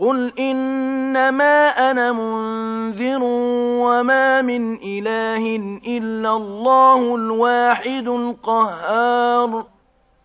قُلْ إِنَّمَا أَنَا مُنذِرٌ وَمَا مِنْ إِلَٰهٍ إِلَّا اللَّهُ الْوَاحِدُ الْقَهَّارُ